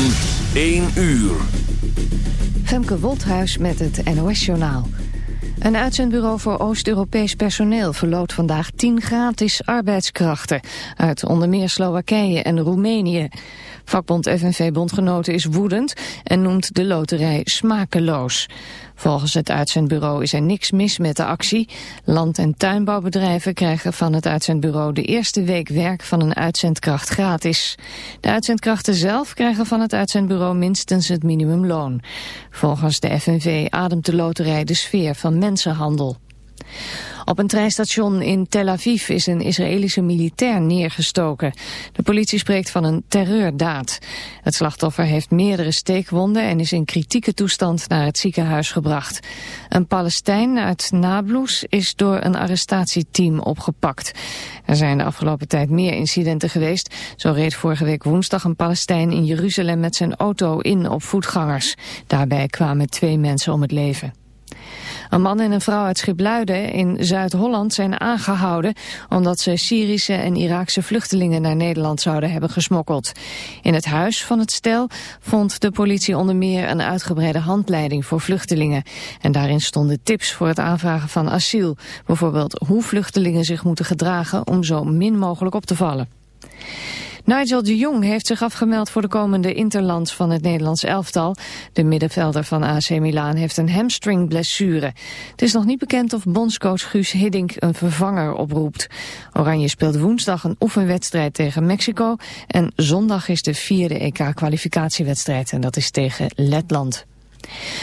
van 1 uur. Femke Wolthuis met het NOS-journaal. Een uitzendbureau voor Oost-Europees personeel verloot vandaag 10 gratis arbeidskrachten uit onder meer Slowakije en Roemenië. Vakbond FNV Bondgenoten is woedend en noemt de loterij smakeloos. Volgens het uitzendbureau is er niks mis met de actie. Land- en tuinbouwbedrijven krijgen van het uitzendbureau de eerste week werk van een uitzendkracht gratis. De uitzendkrachten zelf krijgen van het uitzendbureau minstens het minimumloon. Volgens de FNV ademt de loterij de sfeer van mensenhandel. Op een treinstation in Tel Aviv is een Israëlische militair neergestoken. De politie spreekt van een terreurdaad. Het slachtoffer heeft meerdere steekwonden en is in kritieke toestand naar het ziekenhuis gebracht. Een Palestijn uit Nablus is door een arrestatieteam opgepakt. Er zijn de afgelopen tijd meer incidenten geweest. Zo reed vorige week woensdag een Palestijn in Jeruzalem met zijn auto in op voetgangers. Daarbij kwamen twee mensen om het leven. Een man en een vrouw uit Schipluiden in Zuid-Holland zijn aangehouden omdat ze Syrische en Iraakse vluchtelingen naar Nederland zouden hebben gesmokkeld. In het huis van het stel vond de politie onder meer een uitgebreide handleiding voor vluchtelingen. En daarin stonden tips voor het aanvragen van asiel. Bijvoorbeeld hoe vluchtelingen zich moeten gedragen om zo min mogelijk op te vallen. Nigel de Jong heeft zich afgemeld voor de komende interlands van het Nederlands elftal. De middenvelder van AC Milaan heeft een hamstringblessure. Het is nog niet bekend of bondscoach Guus Hiddink een vervanger oproept. Oranje speelt woensdag een oefenwedstrijd tegen Mexico. En zondag is de vierde EK-kwalificatiewedstrijd en dat is tegen Letland.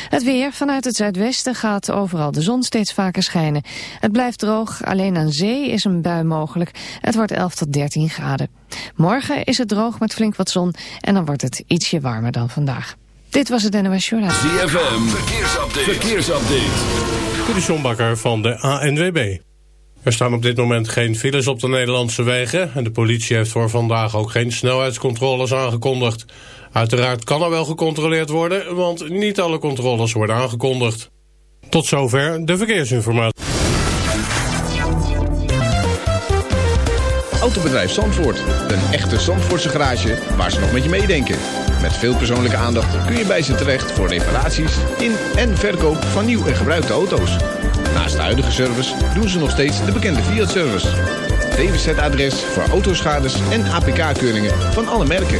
Het weer. Vanuit het zuidwesten gaat overal de zon steeds vaker schijnen. Het blijft droog. Alleen aan zee is een bui mogelijk. Het wordt 11 tot 13 graden. Morgen is het droog met flink wat zon. En dan wordt het ietsje warmer dan vandaag. Dit was het NOS Journaal. ZFM. Verkeersupdate. Verkeersupdate. De van de ANWB. Er staan op dit moment geen files op de Nederlandse wegen... en de politie heeft voor vandaag ook geen snelheidscontroles aangekondigd. Uiteraard kan er wel gecontroleerd worden, want niet alle controles worden aangekondigd. Tot zover de verkeersinformatie. Autobedrijf Zandvoort. Een echte Zandvoortse garage waar ze nog met je meedenken. Met veel persoonlijke aandacht kun je bij ze terecht voor reparaties in en verkoop van nieuw en gebruikte auto's. Naast de huidige service doen ze nog steeds de bekende Fiat-service. DWZ-adres voor autoschades en APK-keuringen van alle merken.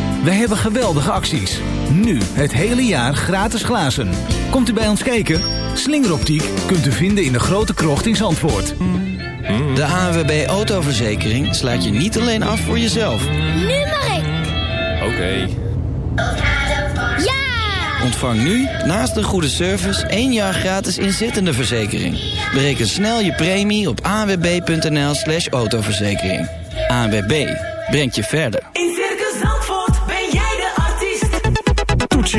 We hebben geweldige acties. Nu het hele jaar gratis glazen. Komt u bij ons kijken? Slingeroptiek kunt u vinden in de grote krocht in Zandvoort. De ANWB Autoverzekering slaat je niet alleen af voor jezelf. Nu mag ik. Oké. Ja! Ontvang nu, naast een goede service, één jaar gratis inzittende verzekering. Bereken snel je premie op anwb.nl slash autoverzekering. ANWB, brengt je verder.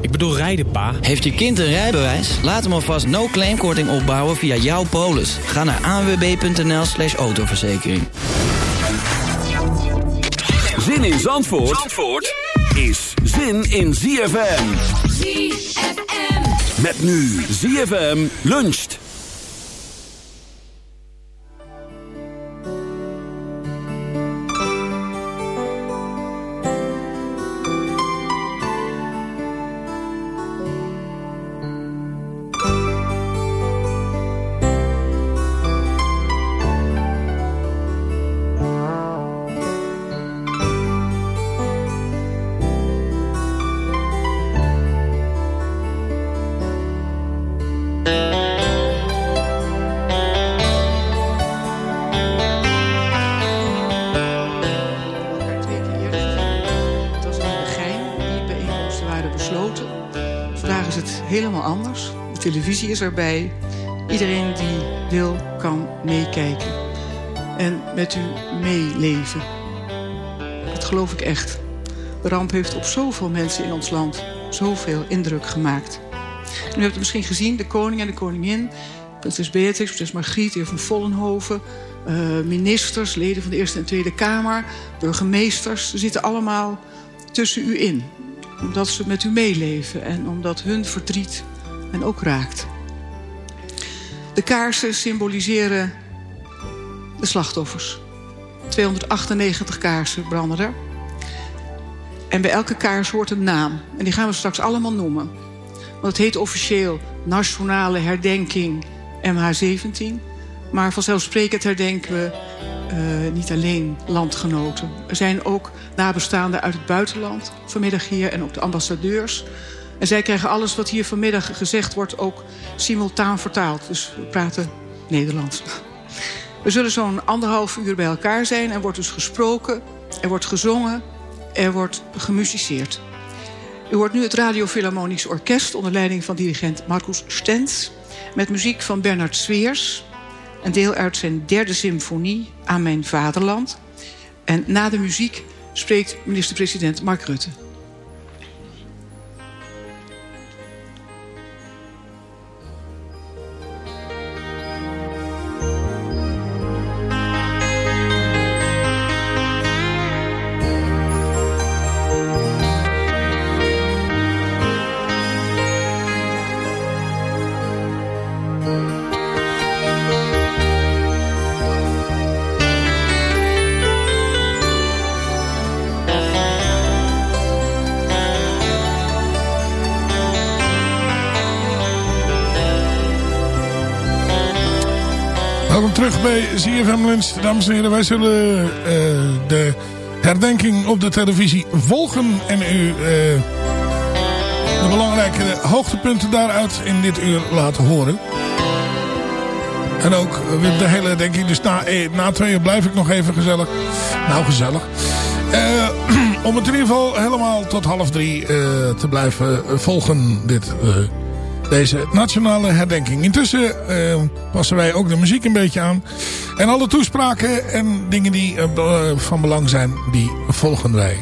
Ik bedoel rijden, pa. Heeft je kind een rijbewijs? Laat hem alvast no-claimkorting opbouwen via jouw polis. Ga naar anwb.nl slash autoverzekering. Zin in Zandvoort, Zandvoort is zin in ZFM. ZFM. Met nu ZFM luncht. Is erbij. Iedereen die wil kan meekijken. En met u meeleven. Dat geloof ik echt. De ramp heeft op zoveel mensen in ons land zoveel indruk gemaakt. U hebt het misschien gezien, de koning en de koningin... prinses Beatrix, prinses Margriet, heer van Vollenhoven... Uh, ministers, leden van de Eerste en Tweede Kamer... burgemeesters, ze zitten allemaal tussen u in. Omdat ze met u meeleven en omdat hun verdriet hen ook raakt. De kaarsen symboliseren de slachtoffers. 298 kaarsen branden er. En bij elke kaars hoort een naam. En die gaan we straks allemaal noemen. Want het heet officieel Nationale Herdenking MH17. Maar vanzelfsprekend herdenken we uh, niet alleen landgenoten. Er zijn ook nabestaanden uit het buitenland vanmiddag hier en ook de ambassadeurs. En zij krijgen alles wat hier vanmiddag gezegd wordt ook simultaan vertaald. Dus we praten Nederlands. We zullen zo'n anderhalf uur bij elkaar zijn. Er wordt dus gesproken, er wordt gezongen, er wordt gemusiceerd. U hoort nu het Radio Philharmonisch Orkest onder leiding van dirigent Marcus Stens... met muziek van Bernard Sweers, een deel uit zijn derde symfonie aan mijn vaderland. En na de muziek spreekt minister-president Mark Rutte. Lunch. Dames en heren, wij zullen uh, de herdenking op de televisie volgen. En u uh, de belangrijke hoogtepunten daaruit in dit uur laten horen. En ook de hele herdenking. Dus na, na twee uur blijf ik nog even gezellig. Nou, gezellig. om het in ieder geval helemaal tot half drie te blijven volgen. Dit deze nationale herdenking. Intussen uh, passen wij ook de muziek een beetje aan. En alle toespraken en dingen die uh, van belang zijn, die volgen wij.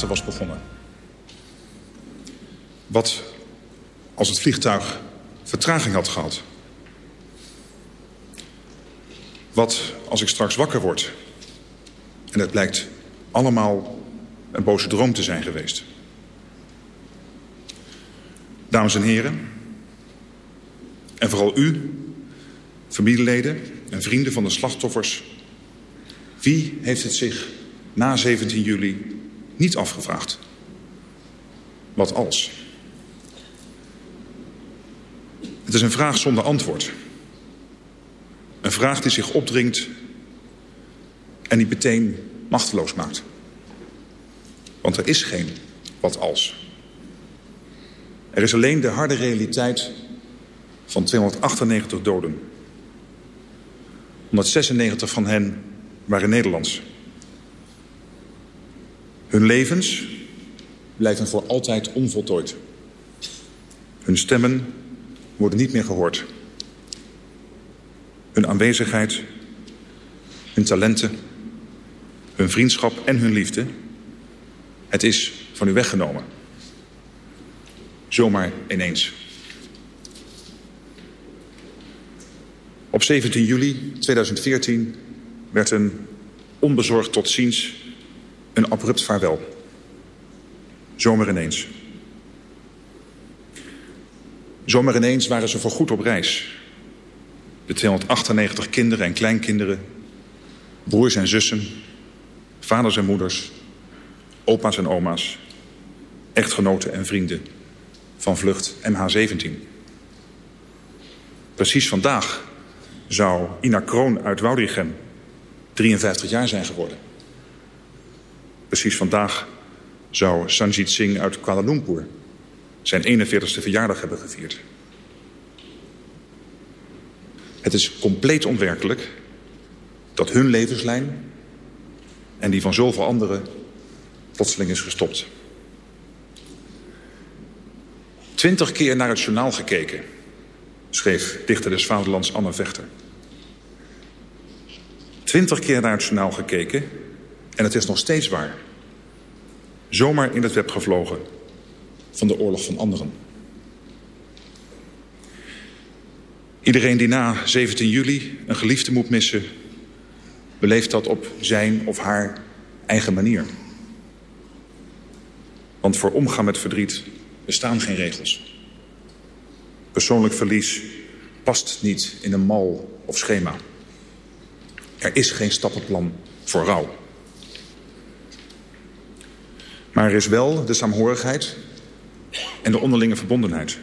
Was begonnen? Wat als het vliegtuig vertraging had gehad? Wat als ik straks wakker word en het blijkt allemaal een boze droom te zijn geweest? Dames en heren, en vooral u, familieleden en vrienden van de slachtoffers... wie heeft het zich na 17 juli niet afgevraagd? Wat als? Het is een vraag zonder antwoord. Een vraag die zich opdringt en die meteen machteloos maakt. Want er is geen wat als. Er is alleen de harde realiteit van 298 doden. 196 van hen waren Nederlands. Hun levens blijven voor altijd onvoltooid. Hun stemmen worden niet meer gehoord. Hun aanwezigheid, hun talenten, hun vriendschap en hun liefde... het is van u weggenomen. Zomaar ineens. Op 17 juli 2014 werd een onbezorgd tot ziens een abrupt vaarwel. Zomaar ineens. Zomaar ineens waren ze voorgoed op reis. De 298 kinderen en kleinkinderen, broers en zussen, vaders en moeders, opa's en oma's, echtgenoten en vrienden van vlucht MH17. Precies vandaag zou Ina Kroon uit Woudrichem 53 jaar zijn geworden. Precies vandaag zou Sanjit Singh uit Kuala Lumpur zijn 41ste verjaardag hebben gevierd. Het is compleet onwerkelijk dat hun levenslijn en die van zoveel anderen plotseling is gestopt. Twintig keer naar het journaal gekeken, schreef dichter des vaderlands Anne Vechter. Twintig keer naar het journaal gekeken en het is nog steeds waar. Zomaar in het web gevlogen van de oorlog van anderen. Iedereen die na 17 juli een geliefde moet missen... beleeft dat op zijn of haar eigen manier. Want voor omgaan met verdriet bestaan geen regels. Persoonlijk verlies past niet in een mal of schema. Er is geen stappenplan voor rouw. Maar er is wel de saamhorigheid en de onderlinge verbondenheid...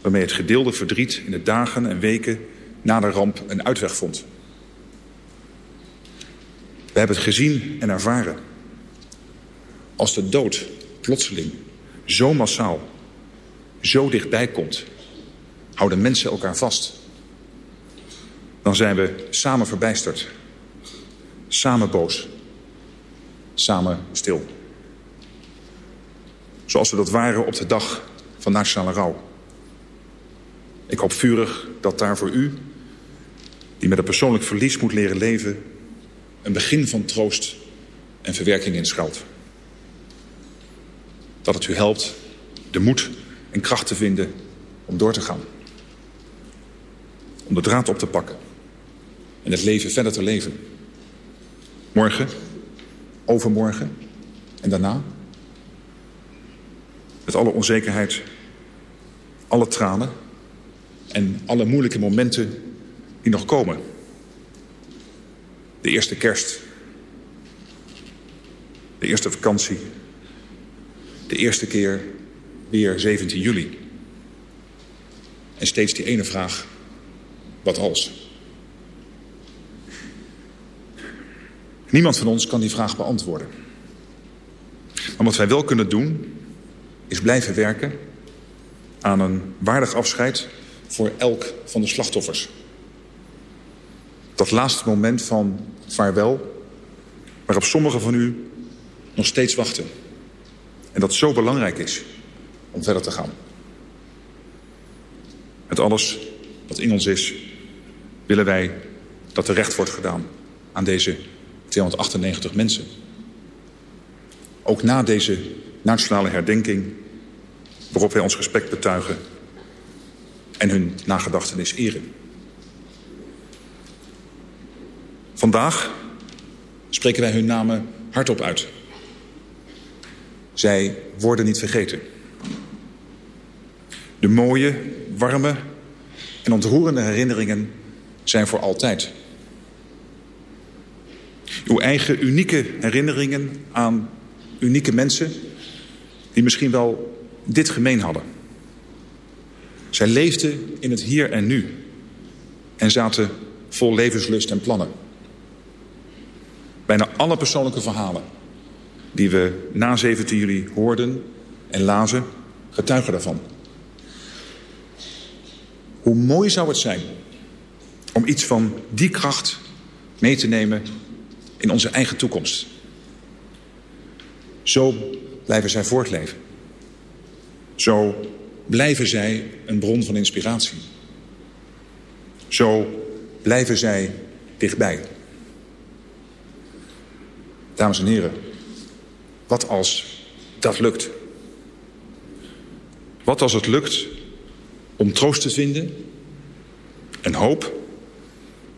waarmee het gedeelde verdriet in de dagen en weken na de ramp een uitweg vond. We hebben het gezien en ervaren. Als de dood plotseling, zo massaal, zo dichtbij komt... houden mensen elkaar vast. Dan zijn we samen verbijsterd. Samen boos. Samen stil. Zoals we dat waren op de dag van Nationale Rouw. Ik hoop vurig dat daar voor u, die met een persoonlijk verlies moet leren leven... een begin van troost en verwerking in schuilt. Dat het u helpt de moed en kracht te vinden om door te gaan. Om de draad op te pakken. En het leven verder te leven. Morgen, overmorgen en daarna... Met alle onzekerheid, alle tranen en alle moeilijke momenten die nog komen. De eerste kerst. De eerste vakantie. De eerste keer weer 17 juli. En steeds die ene vraag. Wat als? Niemand van ons kan die vraag beantwoorden. Maar wat wij wel kunnen doen, is blijven werken aan een waardig afscheid voor elk van de slachtoffers. Dat laatste moment van vaarwel, waarop sommigen van u nog steeds wachten. En dat zo belangrijk is om verder te gaan. Met alles wat in ons is, willen wij dat er recht wordt gedaan aan deze 298 mensen. Ook na deze nationale herdenking, waarop wij ons respect betuigen en hun nagedachtenis eren. Vandaag spreken wij hun namen hardop uit. Zij worden niet vergeten. De mooie, warme en ontroerende herinneringen zijn voor altijd. Uw eigen unieke herinneringen aan unieke mensen... die misschien wel dit gemeen hadden. Zij leefden in het hier en nu. En zaten vol levenslust en plannen. Bijna alle persoonlijke verhalen die we na 17 juli hoorden en lazen, getuigen daarvan. Hoe mooi zou het zijn om iets van die kracht mee te nemen in onze eigen toekomst. Zo blijven zij voortleven. Zo blijven zij een bron van inspiratie. Zo blijven zij dichtbij. Dames en heren, wat als dat lukt? Wat als het lukt om troost te vinden en hoop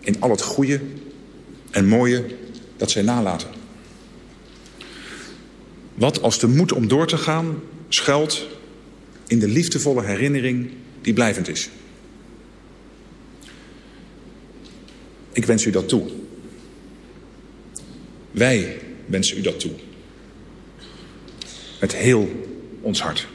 in al het goede en mooie dat zij nalaten? Wat als de moed om door te gaan schuilt in de liefdevolle herinnering die blijvend is? Ik wens u dat toe. Wij wensen u dat toe. Met heel ons hart.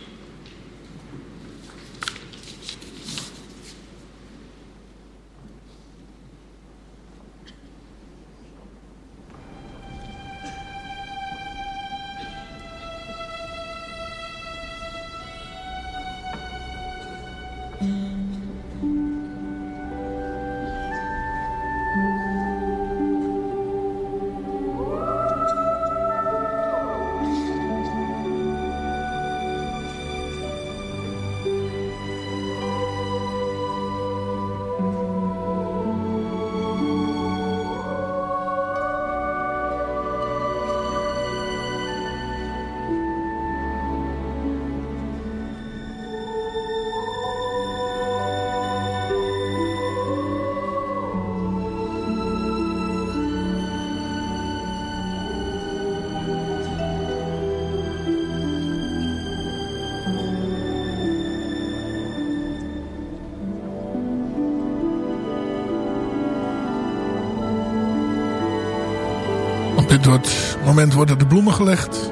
Dit moment worden de bloemen gelegd.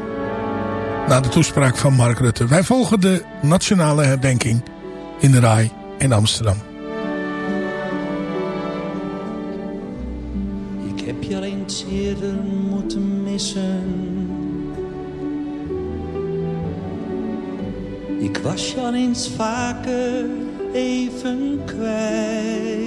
Na de toespraak van Mark Rutte. Wij volgen de nationale herdenking in de RAI in Amsterdam. Ik heb je eens eerder moeten missen. Ik was je eens vaker even kwijt.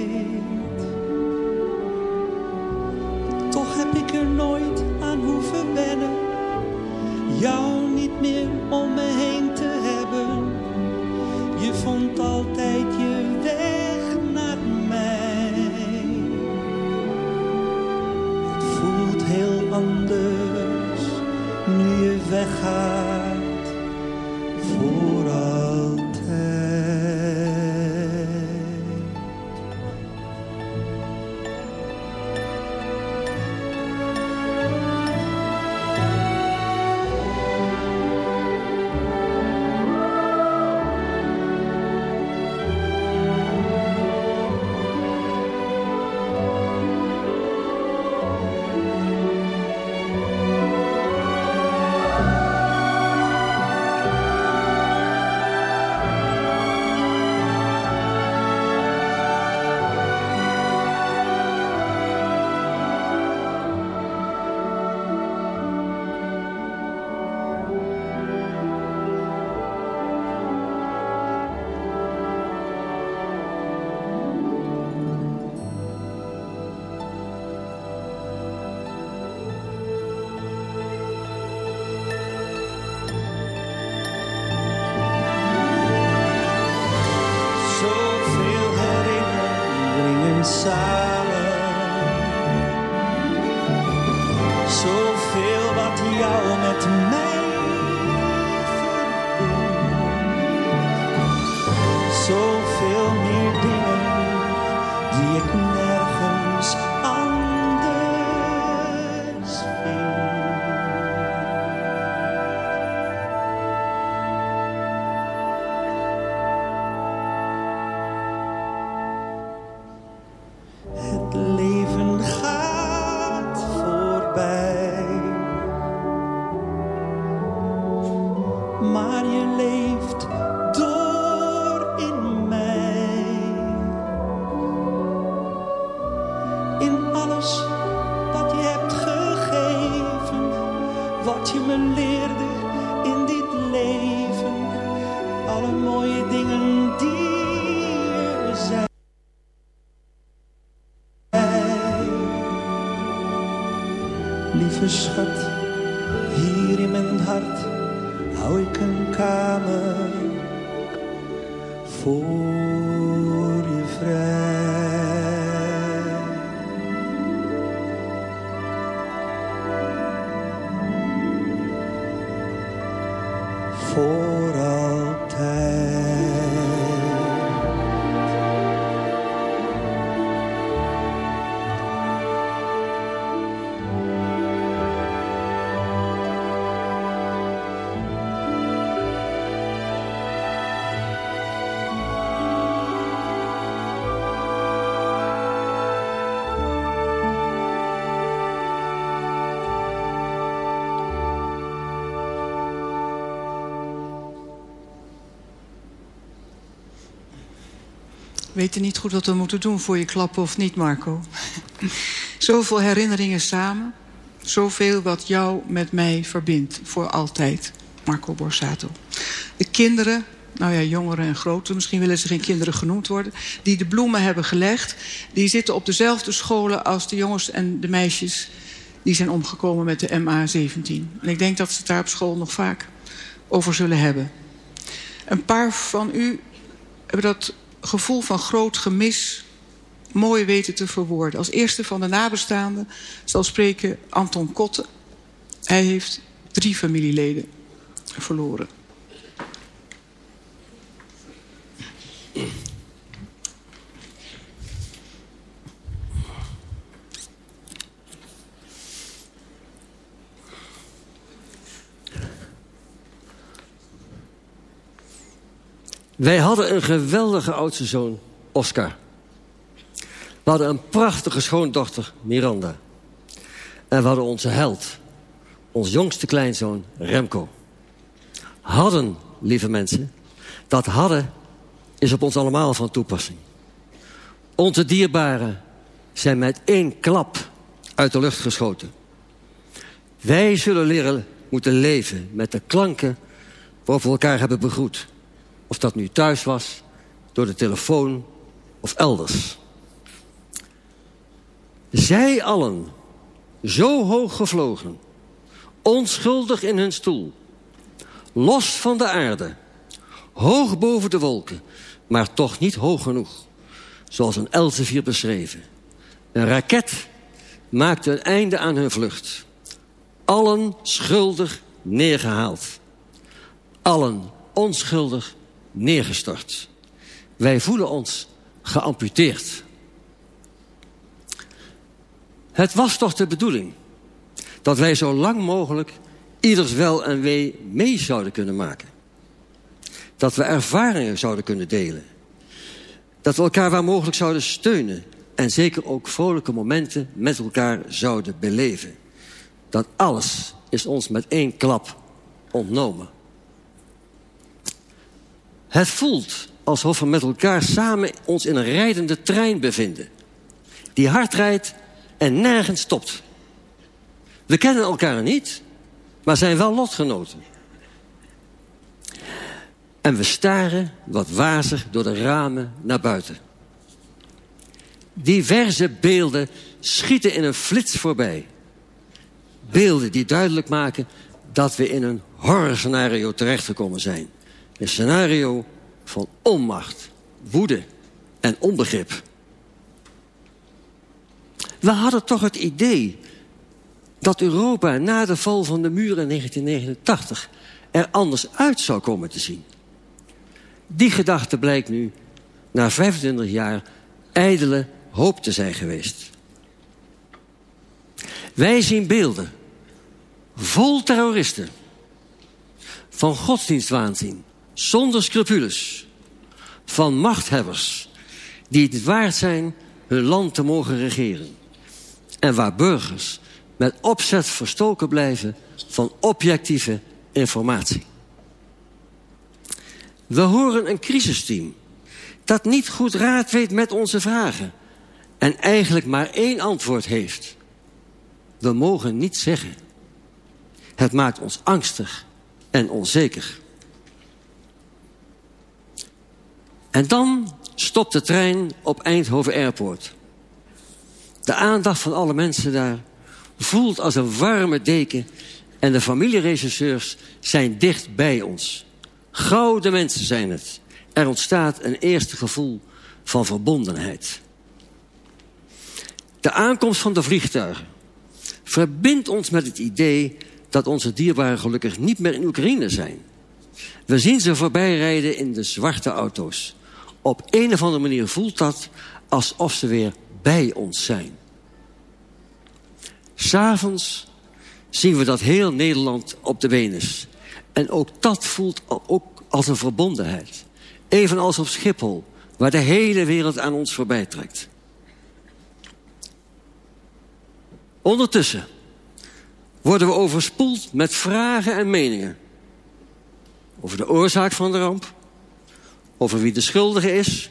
Lieve schat, hier in mijn hart hou ik een kamer voor niet goed wat we moeten doen voor je klappen of niet, Marco. Zoveel herinneringen samen. Zoveel wat jou met mij verbindt. Voor altijd, Marco Borsato. De kinderen, nou ja, jongeren en groten... misschien willen ze geen kinderen genoemd worden... die de bloemen hebben gelegd... die zitten op dezelfde scholen als de jongens en de meisjes... die zijn omgekomen met de MA17. En ik denk dat ze het daar op school nog vaak over zullen hebben. Een paar van u hebben dat gevoel van groot gemis mooi weten te verwoorden. Als eerste van de nabestaanden zal spreken Anton Kotte. Hij heeft drie familieleden verloren. Wij hadden een geweldige oudste zoon, Oscar. We hadden een prachtige schoondochter, Miranda. En we hadden onze held, ons jongste kleinzoon, Remco. Hadden, lieve mensen, dat hadden is op ons allemaal van toepassing. Onze dierbaren zijn met één klap uit de lucht geschoten. Wij zullen leren moeten leven met de klanken waarop we elkaar hebben begroet. Of dat nu thuis was, door de telefoon of elders. Zij allen, zo hoog gevlogen, onschuldig in hun stoel, los van de aarde, hoog boven de wolken, maar toch niet hoog genoeg, zoals een Elsevier beschreven. Een raket maakte een einde aan hun vlucht. Allen schuldig neergehaald. Allen onschuldig neergestort. Wij voelen ons geamputeerd. Het was toch de bedoeling dat wij zo lang mogelijk ieders wel en wee mee zouden kunnen maken. Dat we ervaringen zouden kunnen delen. Dat we elkaar waar mogelijk zouden steunen. En zeker ook vrolijke momenten met elkaar zouden beleven. Dat alles is ons met één klap ontnomen. Het voelt alsof we met elkaar samen ons in een rijdende trein bevinden. Die hard rijdt en nergens stopt. We kennen elkaar niet, maar zijn wel lotgenoten. En we staren wat wazig door de ramen naar buiten. Diverse beelden schieten in een flits voorbij. Beelden die duidelijk maken dat we in een horrorscenario terechtgekomen zijn. Een scenario van onmacht, woede en onbegrip. We hadden toch het idee dat Europa na de val van de muur in 1989 er anders uit zou komen te zien. Die gedachte blijkt nu, na 25 jaar, ijdele hoop te zijn geweest. Wij zien beelden vol terroristen van godsdienstwaanzin, zonder scrupules, van machthebbers die het waard zijn hun land te mogen regeren. En waar burgers met opzet verstoken blijven van objectieve informatie. We horen een crisisteam dat niet goed raad weet met onze vragen en eigenlijk maar één antwoord heeft. We mogen niet zeggen. Het maakt ons angstig en onzeker. En dan stopt de trein op Eindhoven Airport. De aandacht van alle mensen daar voelt als een warme deken... en de familieregisseurs zijn dicht bij ons. Gouden mensen zijn het. Er ontstaat een eerste gevoel van verbondenheid. De aankomst van de vliegtuigen verbindt ons met het idee dat onze dierbaren gelukkig niet meer in Oekraïne zijn. We zien ze voorbij rijden in de zwarte auto's. Op een of andere manier voelt dat alsof ze weer bij ons zijn. S'avonds zien we dat heel Nederland op de been is. En ook dat voelt ook als een verbondenheid. Evenals op Schiphol, waar de hele wereld aan ons voorbij trekt. Ondertussen worden we overspoeld met vragen en meningen. Over de oorzaak van de ramp. Over wie de schuldige is.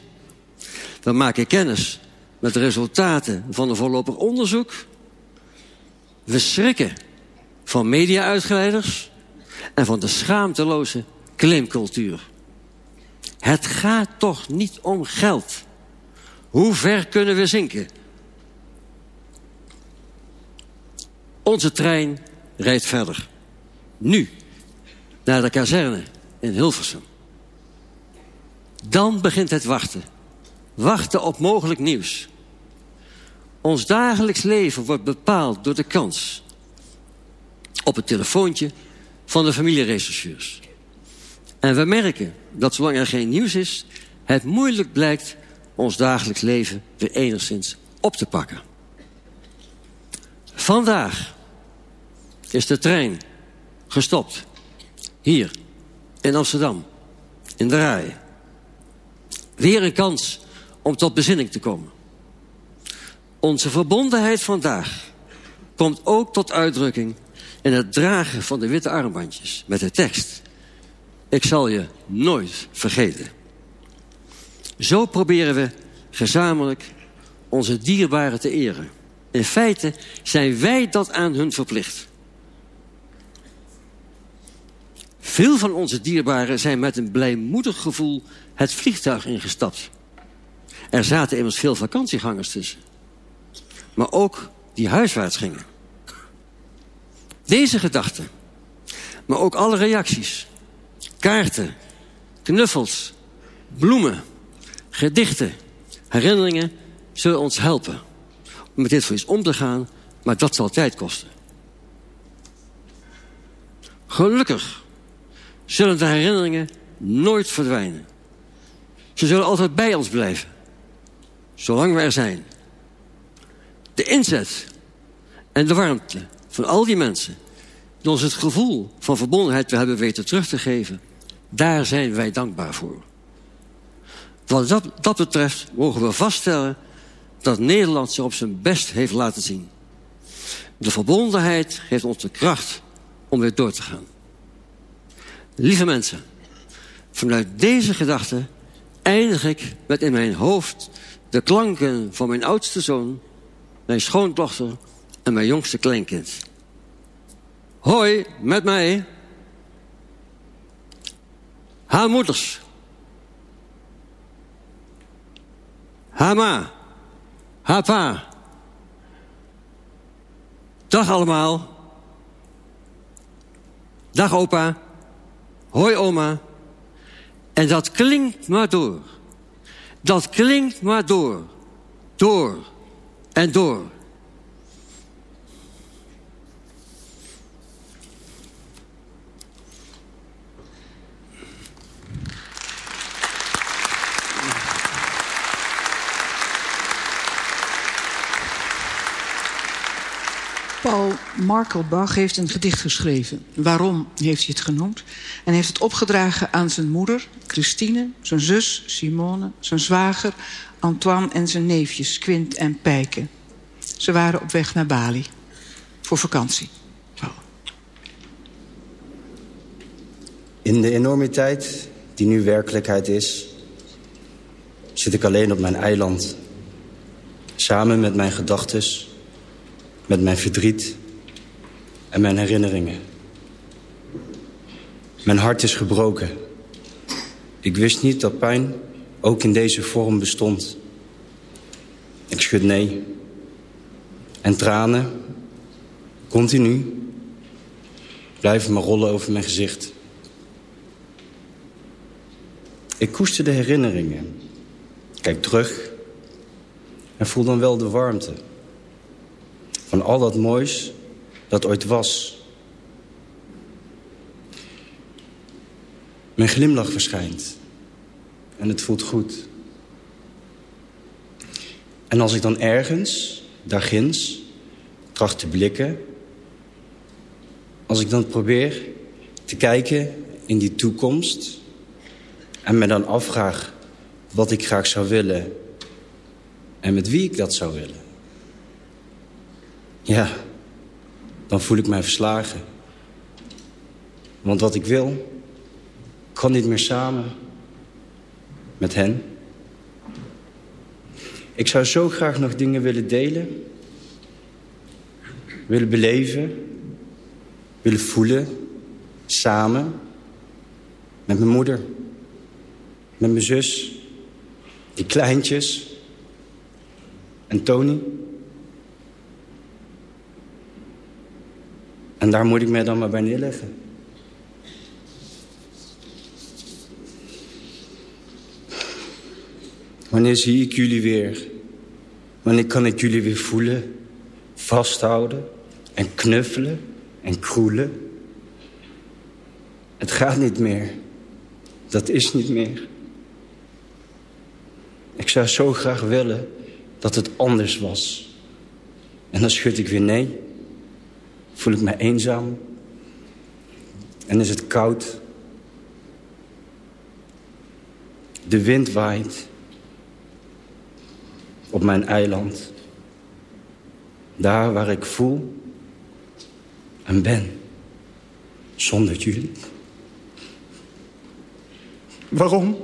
We maken kennis met de resultaten van een voorlopig onderzoek. We schrikken van media-uitgeleiders en van de schaamteloze claimcultuur. Het gaat toch niet om geld. Hoe ver kunnen we zinken? Onze trein rijdt verder. Nu, naar de kazerne in Hilversum. Dan begint het wachten. Wachten op mogelijk nieuws. Ons dagelijks leven wordt bepaald door de kans... op het telefoontje van de familierechercheurs. En we merken dat zolang er geen nieuws is... het moeilijk blijkt ons dagelijks leven weer enigszins op te pakken. Vandaag is de trein gestopt. Hier, in Amsterdam, in de rij. Weer een kans om tot bezinning te komen. Onze verbondenheid vandaag komt ook tot uitdrukking... in het dragen van de witte armbandjes met de tekst... Ik zal je nooit vergeten. Zo proberen we gezamenlijk onze dierbaren te eren. In feite zijn wij dat aan hun verplicht. Veel van onze dierbaren zijn met een blijmoedig gevoel het vliegtuig ingestapt. Er zaten immers veel vakantiegangers tussen. Maar ook die huiswaarts gingen. Deze gedachten, maar ook alle reacties, kaarten, knuffels, bloemen, gedichten, herinneringen zullen ons helpen om met dit verlies om te gaan, maar dat zal tijd kosten. Gelukkig zullen de herinneringen nooit verdwijnen. Ze zullen altijd bij ons blijven. Zolang we er zijn. De inzet en de warmte van al die mensen... die ons het gevoel van verbondenheid we hebben weten terug te geven... daar zijn wij dankbaar voor. Wat dat, dat betreft mogen we vaststellen... dat Nederland zich op zijn best heeft laten zien. De verbondenheid geeft ons de kracht om weer door te gaan. Lieve mensen, vanuit deze gedachte eindig ik met in mijn hoofd de klanken van mijn oudste zoon, mijn schoondochter en mijn jongste kleinkind. Hoi, met mij. Haar moeders. Haar ma. Haar pa. Dag allemaal. Dag opa. Hoi oma. En dat klinkt maar door. Dat klinkt maar door. Door. En door. Paul Markelbach heeft een gedicht geschreven. Waarom heeft hij het genoemd? En heeft het opgedragen aan zijn moeder, Christine... zijn zus, Simone, zijn zwager, Antoine... en zijn neefjes, Quint en Pijke. Ze waren op weg naar Bali. Voor vakantie. In de enormiteit die nu werkelijkheid is... zit ik alleen op mijn eiland. Samen met mijn gedachtes, met mijn verdriet en mijn herinneringen. Mijn hart is gebroken. Ik wist niet dat pijn ook in deze vorm bestond. Ik schud nee. En tranen, continu, blijven maar rollen over mijn gezicht. Ik koester de herinneringen. Kijk terug en voel dan wel de warmte. Van al dat moois dat ooit was. Mijn glimlach verschijnt. En het voelt goed. En als ik dan ergens, daar ginds, tracht te blikken... als ik dan probeer te kijken in die toekomst... en me dan afvraag wat ik graag zou willen... en met wie ik dat zou willen... ja, dan voel ik mij verslagen. Want wat ik wil, kan niet meer samen met hen. Ik zou zo graag nog dingen willen delen. Willen beleven. Willen voelen. Samen. Met mijn moeder. Met mijn zus. Die kleintjes. En Tony. En daar moet ik mij dan maar bij neerleggen. Wanneer zie ik jullie weer? Wanneer kan ik jullie weer voelen, vasthouden en knuffelen en kroelen? Het gaat niet meer. Dat is niet meer. Ik zou zo graag willen dat het anders was. En dan schud ik weer nee. Voel ik me eenzaam. En is het koud. De wind waait op mijn eiland. Daar waar ik voel en ben. Zonder jullie. Waarom?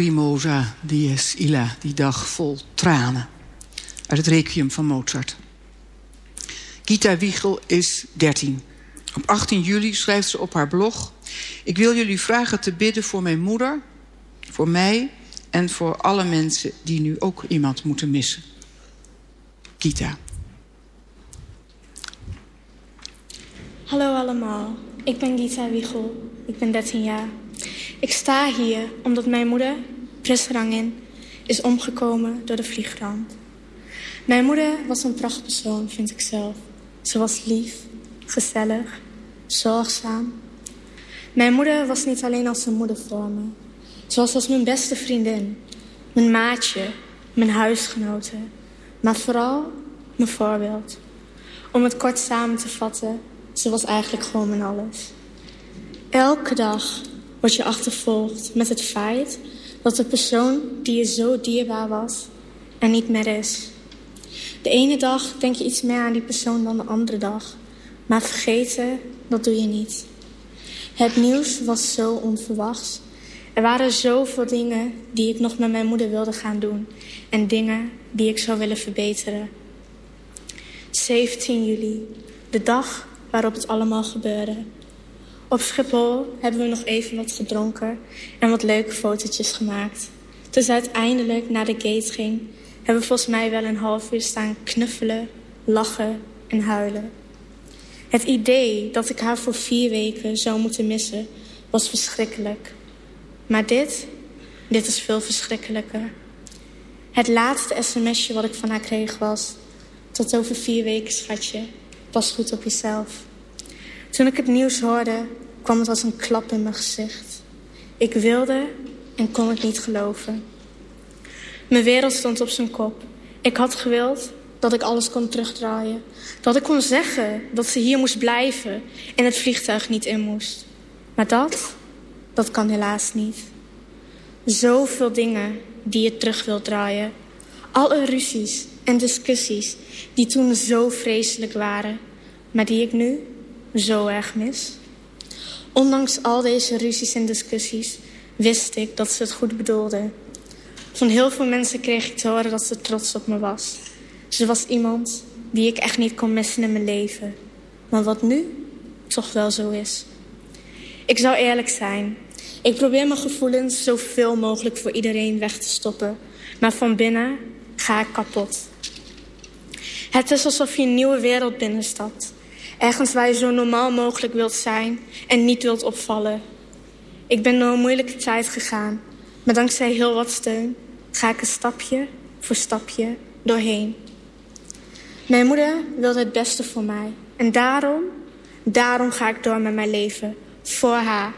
Lacrimosa dies illa, die dag vol tranen. Uit het Requiem van Mozart. Gita Wiegel is 13. Op 18 juli schrijft ze op haar blog... Ik wil jullie vragen te bidden voor mijn moeder, voor mij... en voor alle mensen die nu ook iemand moeten missen. Gita. Hallo allemaal, ik ben Gita Wiegel. Ik ben 13 jaar. Ik sta hier omdat mijn moeder, Pres Rangin, is omgekomen door de vliegramp. Mijn moeder was een prachtpersoon, vind ik zelf. Ze was lief, gezellig, zorgzaam. Mijn moeder was niet alleen als een moeder voor me. Ze was als mijn beste vriendin, mijn maatje, mijn huisgenote. Maar vooral mijn voorbeeld. Om het kort samen te vatten, ze was eigenlijk gewoon mijn alles. Elke dag word je achtervolgd met het feit dat de persoon die je zo dierbaar was er niet meer is. De ene dag denk je iets meer aan die persoon dan de andere dag. Maar vergeten, dat doe je niet. Het nieuws was zo onverwachts. Er waren zoveel dingen die ik nog met mijn moeder wilde gaan doen. En dingen die ik zou willen verbeteren. 17 juli, de dag waarop het allemaal gebeurde. Op Schiphol hebben we nog even wat gedronken en wat leuke fotootjes gemaakt. Toen ze uiteindelijk naar de gate ging, hebben we volgens mij wel een half uur staan knuffelen, lachen en huilen. Het idee dat ik haar voor vier weken zou moeten missen was verschrikkelijk. Maar dit, dit is veel verschrikkelijker. Het laatste sms'je wat ik van haar kreeg was... tot over vier weken, schatje. Pas goed op jezelf. Toen ik het nieuws hoorde, kwam het als een klap in mijn gezicht. Ik wilde en kon het niet geloven. Mijn wereld stond op zijn kop. Ik had gewild dat ik alles kon terugdraaien. Dat ik kon zeggen dat ze hier moest blijven en het vliegtuig niet in moest. Maar dat, dat kan helaas niet. Zoveel dingen die je terug wilt draaien. Alle ruzies en discussies die toen zo vreselijk waren, maar die ik nu zo erg mis. Ondanks al deze ruzies en discussies wist ik dat ze het goed bedoelden. Van heel veel mensen kreeg ik te horen dat ze trots op me was. Ze was iemand die ik echt niet kon missen in mijn leven. Maar wat nu toch wel zo is. Ik zou eerlijk zijn. Ik probeer mijn gevoelens zoveel mogelijk voor iedereen weg te stoppen. Maar van binnen ga ik kapot. Het is alsof je een nieuwe wereld binnenstapt. Ergens waar je zo normaal mogelijk wilt zijn en niet wilt opvallen. Ik ben door een moeilijke tijd gegaan. Maar dankzij heel wat steun ga ik een stapje voor stapje doorheen. Mijn moeder wilde het beste voor mij. En daarom, daarom ga ik door met mijn leven. Voor haar.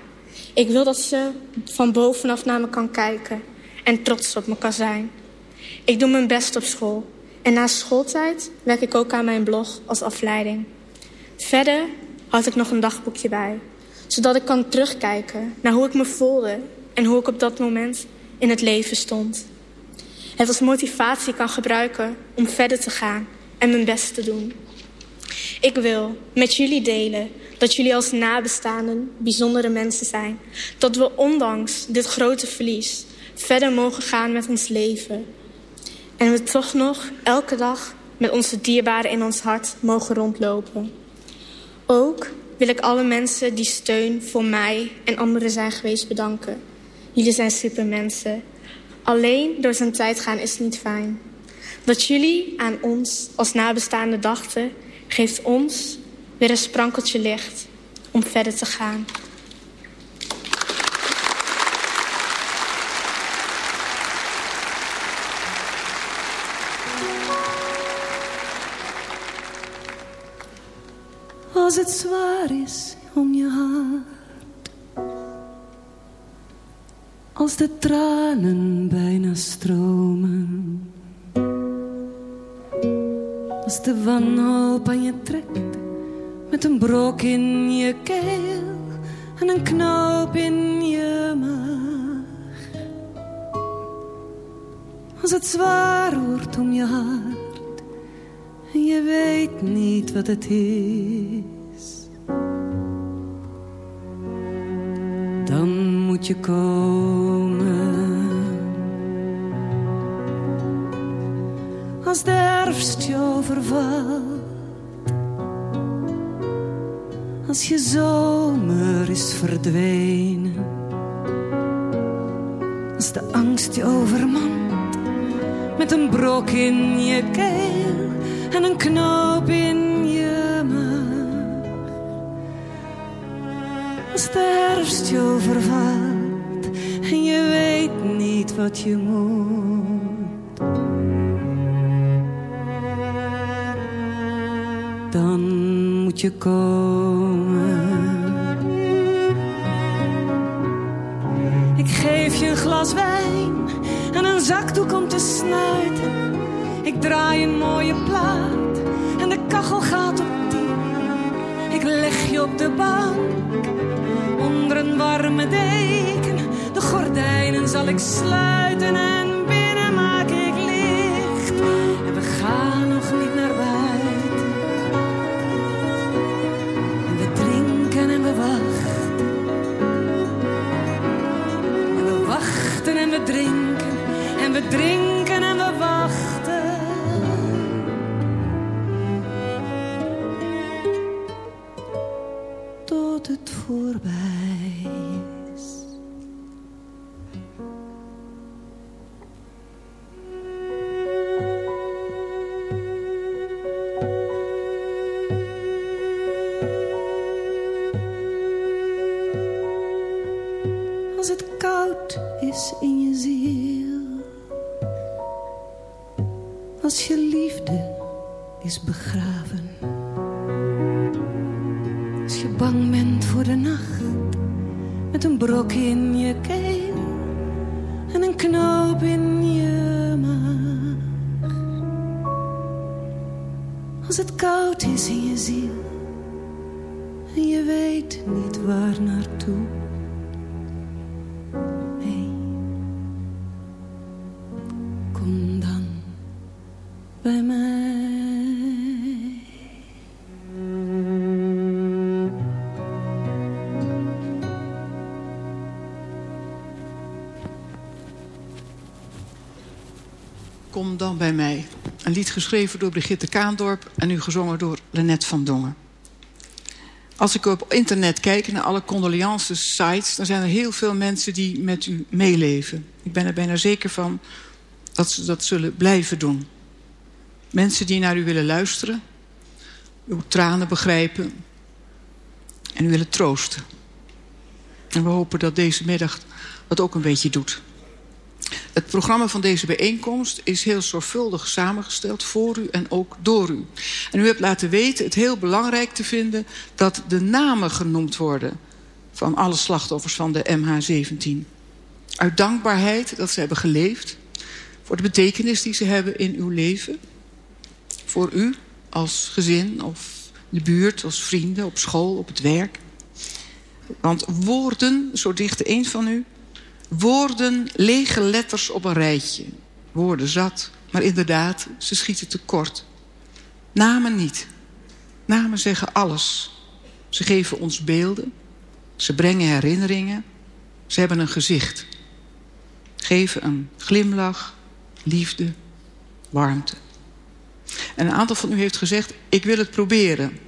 Ik wil dat ze van bovenaf naar me kan kijken. En trots op me kan zijn. Ik doe mijn best op school. En na schooltijd werk ik ook aan mijn blog als afleiding. Verder houd ik nog een dagboekje bij. Zodat ik kan terugkijken naar hoe ik me voelde. En hoe ik op dat moment in het leven stond. Het als motivatie kan gebruiken om verder te gaan en mijn best te doen. Ik wil met jullie delen dat jullie als nabestaanden bijzondere mensen zijn. Dat we ondanks dit grote verlies verder mogen gaan met ons leven. En we toch nog elke dag met onze dierbaren in ons hart mogen rondlopen. Ook wil ik alle mensen die steun voor mij en anderen zijn geweest bedanken. Jullie zijn supermensen. Alleen door zijn tijd gaan is niet fijn. Dat jullie aan ons als nabestaanden dachten... geeft ons weer een sprankeltje licht om verder te gaan. Als het zwaar is om je hart. Als de tranen bijna stromen. Als de wanhoop aan je trekt. Met een brok in je keel En een knoop in je maag. Als het zwaar wordt om je hart. En je weet niet wat het is. dan moet je komen. Als de herfst je overvalt, als je zomer is verdwenen, als de angst je overmand met een brok in je keel en een knoop in je maag. Als de je overvalt en je weet niet wat je moet. Dan moet je komen. Ik geef je een glas wijn en een zakdoek om te snuiten. Ik draai een mooie plaat en de kachel gaat op. Ik leg je op de bank onder een warme deken. De gordijnen zal ik sluiten en binnen maak ik licht. En we gaan nog niet naar buiten. En we drinken en we wachten. En we wachten en we drinken. En we drinken voorbij is. Als het koud is in je ziel. Als je liefde is begraven. Als je bang Met een brok in je keel. En een knoop in je maag. Als het koud is in je ziel. En je weet niet waar naartoe. Een lied geschreven door Brigitte Kaandorp en nu gezongen door Lennet van Dongen. Als ik op internet kijk naar alle condoleance sites... dan zijn er heel veel mensen die met u meeleven. Ik ben er bijna zeker van dat ze dat zullen blijven doen. Mensen die naar u willen luisteren, uw tranen begrijpen en u willen troosten. En we hopen dat deze middag dat ook een beetje doet. Het programma van deze bijeenkomst is heel zorgvuldig samengesteld voor u en ook door u. En u hebt laten weten het heel belangrijk te vinden dat de namen genoemd worden van alle slachtoffers van de MH17. Uit dankbaarheid dat ze hebben geleefd, voor de betekenis die ze hebben in uw leven, voor u als gezin of de buurt, als vrienden, op school, op het werk. Want woorden, zo dichtte een van u, Woorden, lege letters op een rijtje. Woorden zat, maar inderdaad, ze schieten tekort. Namen niet. Namen zeggen alles. Ze geven ons beelden. Ze brengen herinneringen. Ze hebben een gezicht. Geven een glimlach, liefde, warmte. En een aantal van u heeft gezegd... ik wil het proberen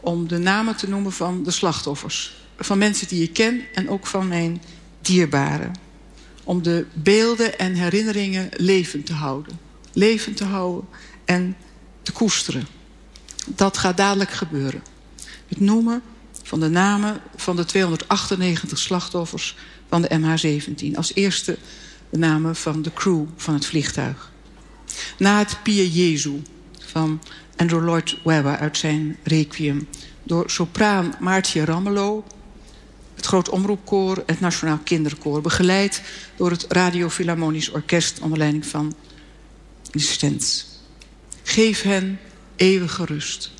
om de namen te noemen van de slachtoffers. Van mensen die ik ken en ook van mijn dierbaren. Om de beelden en herinneringen levend te houden. Levend te houden en te koesteren. Dat gaat dadelijk gebeuren. Het noemen van de namen van de 298 slachtoffers van de MH17. Als eerste de namen van de crew van het vliegtuig. Na het Pia Jezu van Andrew Lloyd Webber uit zijn Requiem... door sopraan Maartje Rammelo het Groot Omroepkoor, het Nationaal Kinderkoor... begeleid door het Radio Philharmonisch Orkest onder leiding van de Stens. Geef hen eeuwige rust.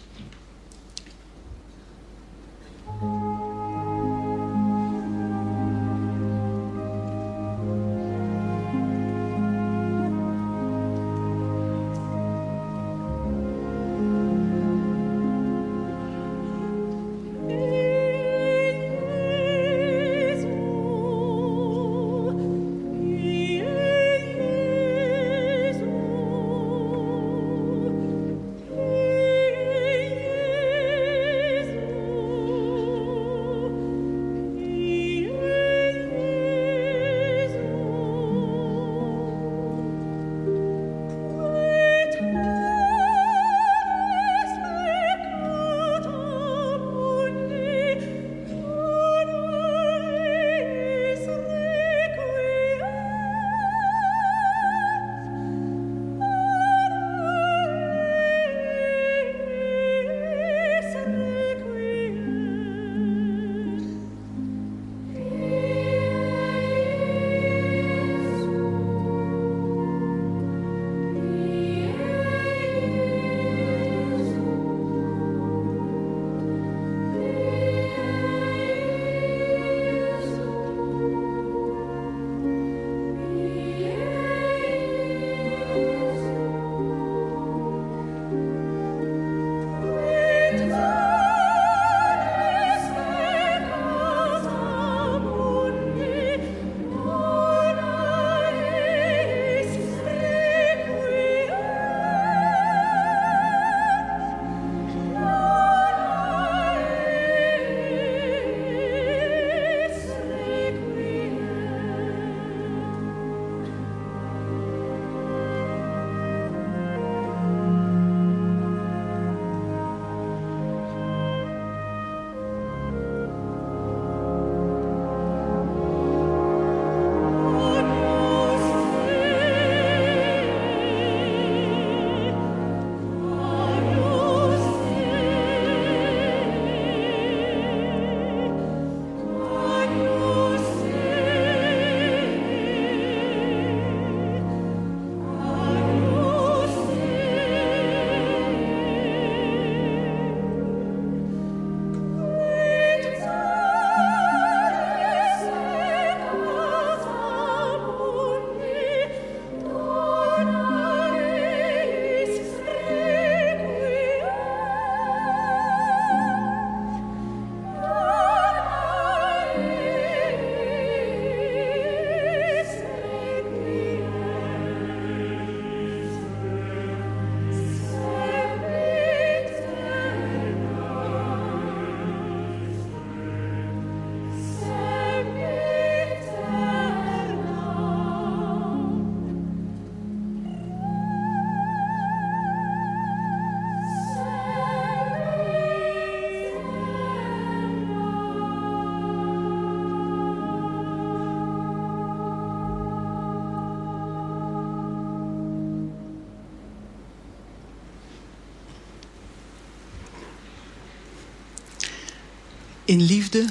In liefde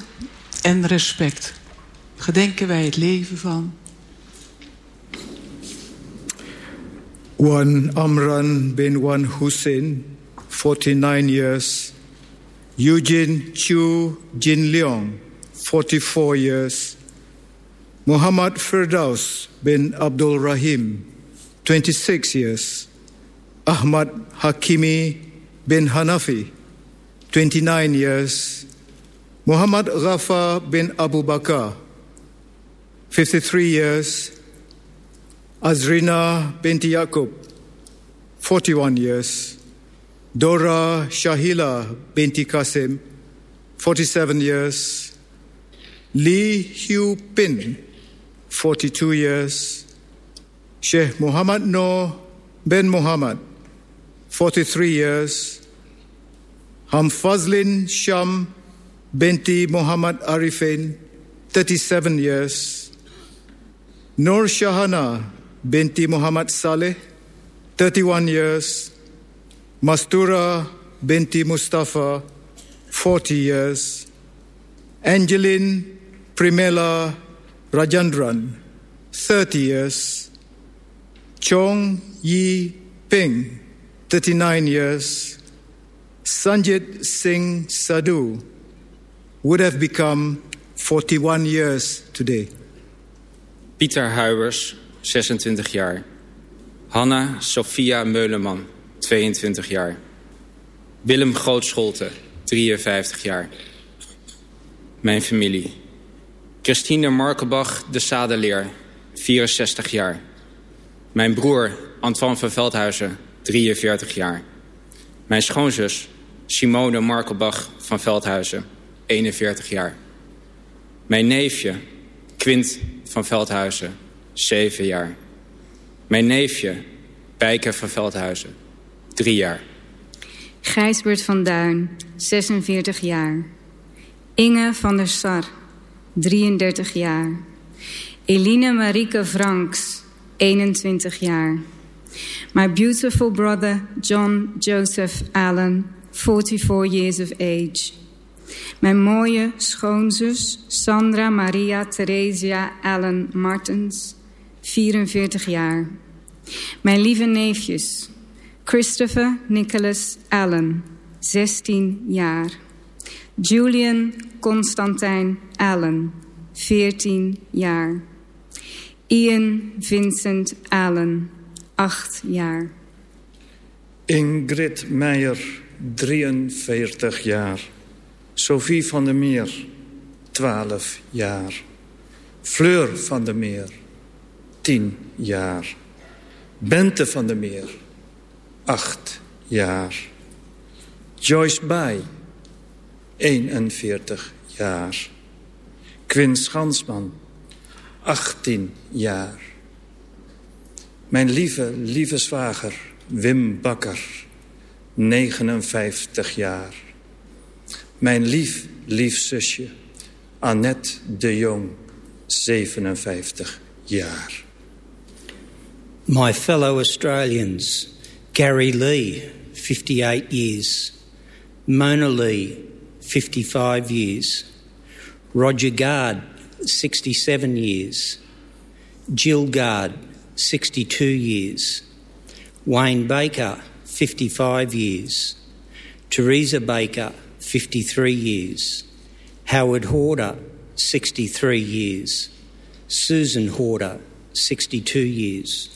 en respect gedenken wij het leven van... One Amran bin Wan Hussein, 49 years. Eugene Chu Jin Leong, 44 years. Muhammad Firdaus bin Abdul Rahim, 26 years. Ahmad Hakimi bin Hanafi, 29 years. Muhammad Ghafa bin Abu Bakr, 53 years. Azrina binti Yaqub, 41 years. Dora Shahila binti Qasim, 47 years. Lee Hugh Pin, 42 years. Sheikh Muhammad Noor bin Muhammad, 43 years. Hamfazlin Sham binti Muhammad Arifin, 37 years. Nur Shahana binti Muhammad Saleh, 31 years. Mastura binti Mustafa, 40 years. Angeline Primela Rajandran, 30 years. Chong Yi Ping, 39 years. Sanjit Singh Sadhu would have become 41 years today. Pieter Huibers, 26 jaar. Hanna Sophia Meuleman, 22 jaar. Willem Grootscholte, 53 jaar. Mijn familie. Christine Markenbach de Sadeleer, 64 jaar. Mijn broer Antoine van Veldhuizen, 43 jaar. Mijn schoonzus Simone Markenbach van Veldhuizen, 41 jaar. Mijn neefje Quint van Veldhuizen, 7 jaar. Mijn neefje Bijke van Veldhuizen, 3 jaar. Gijsbert van Duin, 46 jaar. Inge van der Sar, 33 jaar. Eline Marieke Franks, 21 jaar. My beautiful brother John Joseph Allen, 44 years of age. Mijn mooie schoonzus Sandra Maria Theresia Allen Martens, 44 jaar. Mijn lieve neefjes Christopher Nicholas Allen, 16 jaar. Julian Constantijn Allen, 14 jaar. Ian Vincent Allen, 8 jaar. Ingrid Meijer, 43 jaar. Sophie van der Meer, 12 jaar. Fleur van der Meer, 10 jaar. Bente van der Meer, 8 jaar. Joyce Bay, 41 jaar. Quinn Schansman, 18 jaar. Mijn lieve, lieve zwager, Wim Bakker, 59 jaar. Mijn lief, lief zusje, Annette de Jong, 57 jaar. My fellow Australians, Gary Lee, 58 years. Mona Lee, 55 years. Roger Gard, 67 years. Jill Gard, 62 years. Wayne Baker, 55 years. Teresa Baker, 53 years. Howard Horder, 63 years. Susan Horder, 62 years.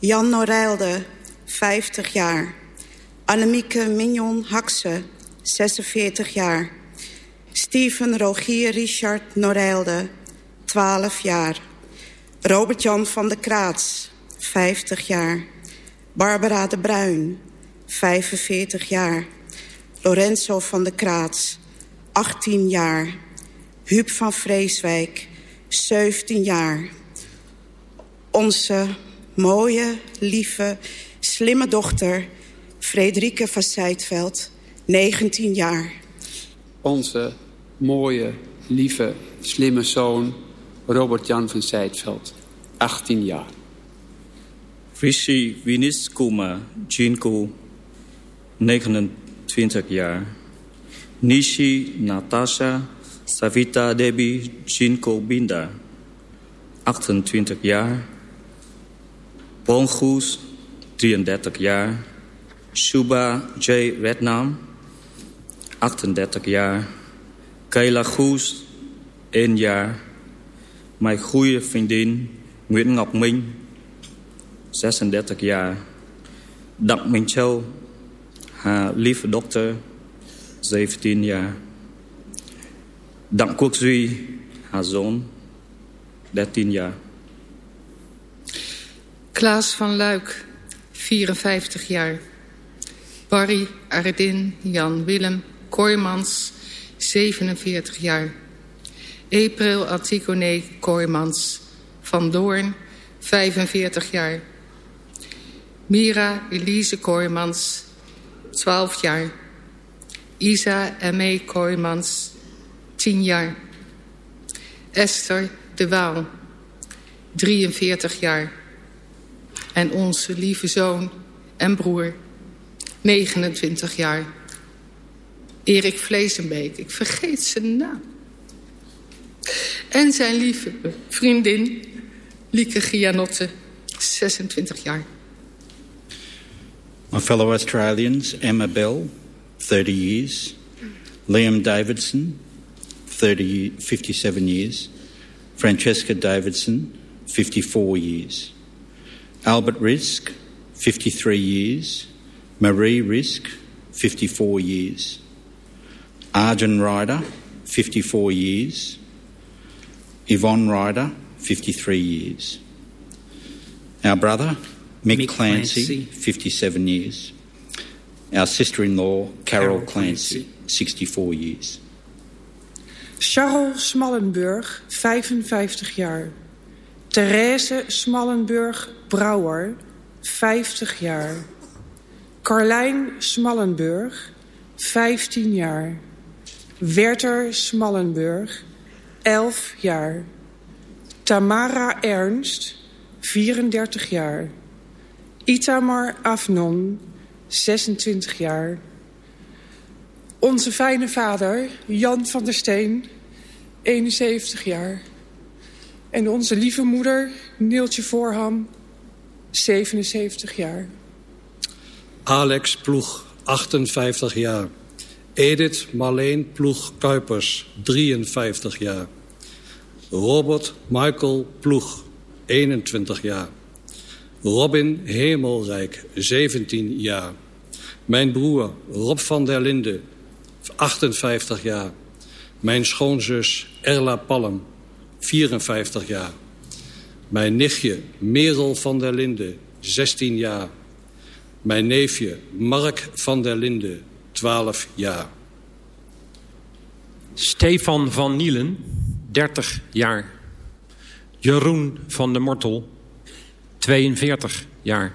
Jan Noreilde, 50 jaar. Annemieke Mignon Hakse, 46 jaar. Steven Rogier Richard Noreilde, 12 jaar. Robert-Jan van de Kraats, 50 jaar. Barbara de Bruin, 45 jaar. Lorenzo van de Kraats, 18 jaar. Huub van Vreeswijk, 17 jaar. Onze mooie, lieve, slimme dochter... Frederike van Zijtveld, 19 jaar. Onze mooie, lieve, slimme zoon Robert-Jan van Zijtveld, 18 jaar. Rishi Vinis Kumar Jinku, 29 jaar. Nishi Natasha Savita Debbie Jinko Binda, 28 jaar. Bongoes, 33 jaar. Shuba J. Rednam, 38 jaar. Kayla Goes, 1 jaar. Mijn goede vriendin Nguyễn Ngọc Minh, 36 jaar. Đặng Minh Châu, lieve dochter, 17 jaar. Duy, haar zoon, 13 jaar. Klaas van Luik, 54 jaar. Barry Ardin Jan Willem Kooijmans, 47 jaar. April Antigone Kooijmans van Doorn, 45 jaar. Mira Elise Kooijmans, 12 jaar. Isa M.E. Kooijmans, 10 jaar. Esther de Waal, 43 jaar. En onze lieve zoon en broer, 29 jaar. Erik Vleesenbeek, ik vergeet zijn naam. En zijn lieve vriendin, Lieke Gianotte, 26 jaar. My fellow Australians, Emma Bell, 30 years. Liam Davidson, 30, 57 years. Francesca Davidson, 54 years. Albert Risk, 53 years. Marie Risk, 54 years. Arjun Ryder, 54 years. Yvonne Ryder, 53 years. Our brother, Mick, Mick Clancy, Clancy. 57 years. Our sister-in-law, Carol, Clancy, 64 years. Charles Smallenburg, 55 jaar. Therese Smallenburg Brouwer, 50 jaar. Carlijn Smallenburg, 15 jaar. Werter Smallenburg, 11 jaar. Tamara Ernst, 34 jaar. Itamar Afnon, 26 jaar. Onze fijne vader, Jan van der Steen, 71 jaar. En onze lieve moeder, Neeltje Voorham, 77 jaar. Alex Ploeg, 58 jaar. Edith Marleen Ploeg Kuipers, 53 jaar. Robert Michael Ploeg, 21 jaar. Robin Hemelrijk, 17 jaar. Mijn broer Rob van der Linde, 58 jaar. Mijn schoonzus Erla Palm, 54 jaar. Mijn nichtje Merel van der Linde, 16 jaar. Mijn neefje Mark van der Linde, 12 jaar. Stefan van Nielen, 30 jaar. Jeroen van de Mortel, 42 jaar.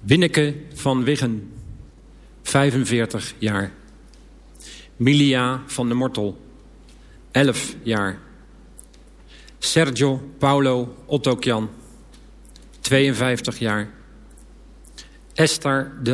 Winneke van Wiggen, 45 jaar. Milia van de Mortel, 11 jaar. Sergio Paulo Ottokjan, 52 jaar. Esther de